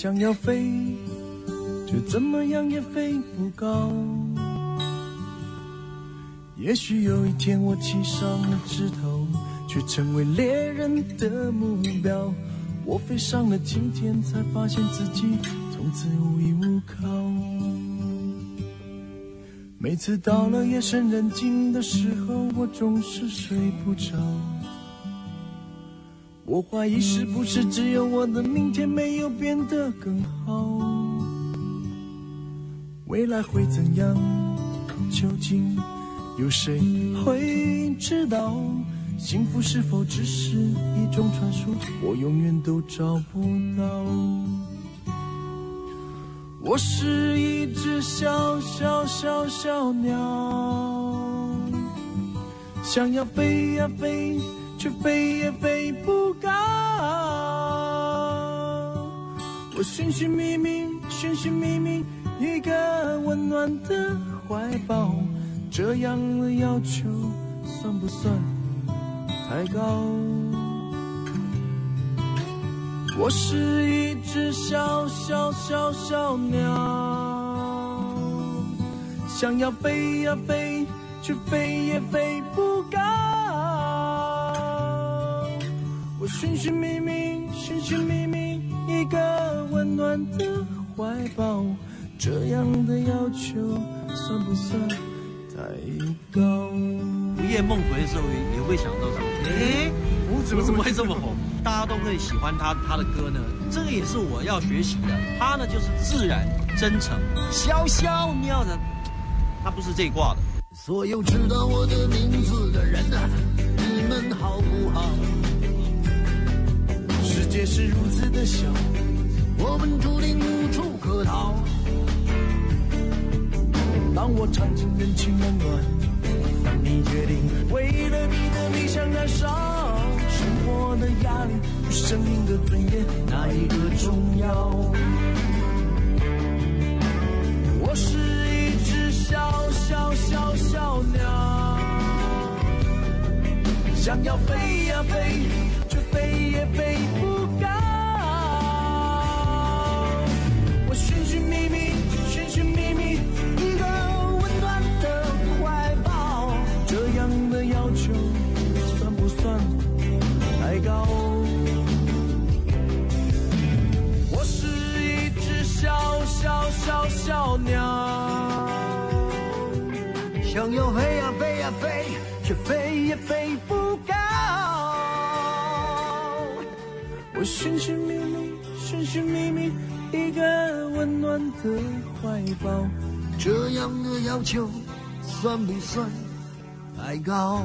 想要飞，却怎么样也飞不高。也许有一天我栖上了枝头，却成为猎人的目标。我飞上了青天，才发现自己从此无依无靠。每次到了夜深人静的时候，我总是睡不着。我怀疑是不是只有我的明天没有变得更好？未来会怎样？究竟有谁会知道？幸福是否只是一种传说？我永远都找不到。我是一只小小小小鸟，想要飞呀飞，却飞也飞不高。我寻寻觅觅，寻寻觅觅一个温暖的怀抱，这样的要求算不算太高？我是一只小小小小鸟，想要飞呀飞，却飞也飞不高。我寻寻觅觅，寻寻觅觅一个温暖的怀抱，这样的要求算不算太高？午夜梦回的时候也会想到说，哎，我怎么怎么会这么红？大家都会喜欢他他的歌呢？这个也是我要学习的。他呢就是自然、真诚、小小妙的，他不是这一挂的。所有知道我的名字的人啊，你们好不好？也是如此的小，我们注定无处可逃。当我尝尽人情冷暖，当你决定为了你的理想燃烧，生活的压力与生命的尊严，哪一个重要？我是一只小小小小鸟，想要飞呀飞，却飞也飞不小鸟，想要飞呀飞呀飞，却飞也飞不高。我寻寻觅觅，寻寻觅觅一个温暖的怀抱，这样的要求算不算太高？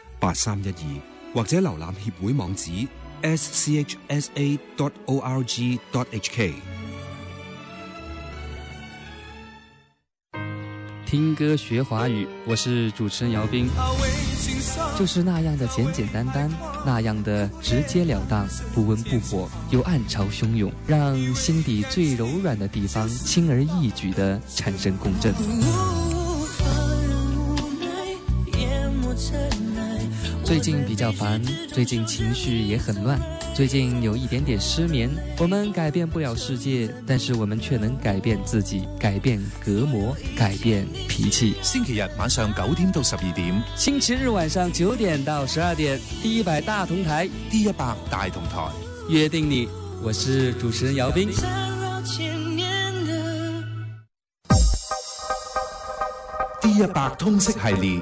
八三一二，或者瀏覽協會網址 schsa.dot.org.dot.hk。听歌学华语，我是主持人姚斌，就是那样的简简单单，那样的直截了当，不温不火，又暗潮汹涌，让心底最柔软的地方轻而易举的产生共振。最近比较烦，最近情绪也很乱，最近有一点点失眠。我们改变不了世界，但是我们却能改变自己，改变隔膜，改变脾气。星期日晚上九点到十二点，星期日晚上九点到十二点，第一百大同台第一百大同台，约定你。我是主持人姚斌。D 一百通識系列，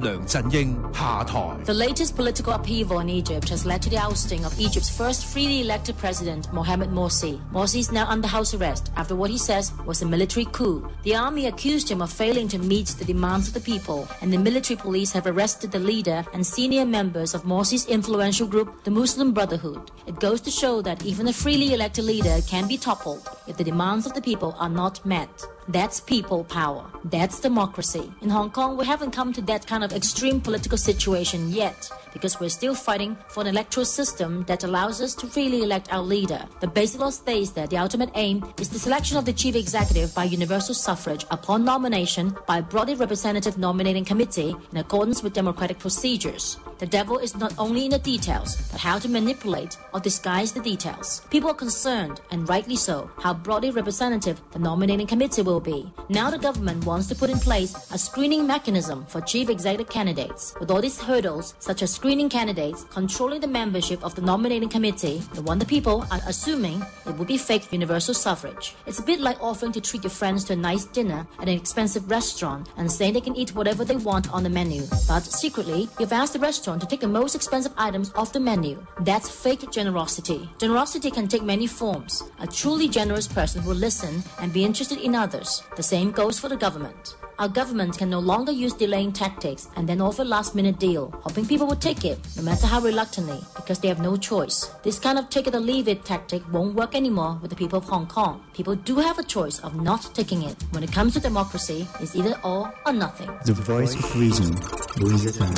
梁振英下台。 The latest political upheaval in Egypt has led to the ousting of Egypt's first freely elected president, Mohamed Morsi. Morsi is now under house arrest after what he says was a military coup. The army accused him of failing to meet the demands of the people, and the military police have arrested the leader and senior members of Morsi's influential group, the Muslim Brotherhood. It goes to show that even a freely elected leader can be toppled if the demands of the people are not met. That's people power. That's democracy. In Hong Kong, we haven't come to that kind of extreme political situation yet because we're still fighting for an electoral system that allows us to freely elect our leader. The basic law states that the ultimate aim is the selection of the chief executive by universal suffrage upon nomination by a broadly representative nominating committee in accordance with democratic procedures. The devil is not only in the details, but how to manipulate or disguise the details. People are concerned, and rightly so, how broadly representative the nominating committee will be. Now the government wants to put in place a screening mechanism for chief executive candidates. With all these hurdles, such as screening candidates, controlling the membership of the nominating committee, the one the people are assuming it would be fake universal suffrage. It's a bit like offering to treat your friends to a nice dinner at an expensive restaurant and saying they can eat whatever they want on the menu. But secretly, you've asked the restaurant to take the most expensive items off the menu. That's fake generosity. Generosity can take many forms. A truly generous person will listen and be interested in others. The same goes for the government. Our government can no longer use delaying tactics and then offer last minute deal, hoping people will take it, no matter how reluctantly, because they have no choice. This kind of take it or leave it tactic won't work anymore with the people of Hong Kong. People do have a choice of not taking it. When it comes to democracy, it's either all or nothing. The voice of reason, Louisa Tan.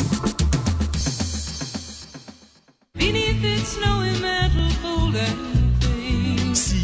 Beneath its snowy metal 是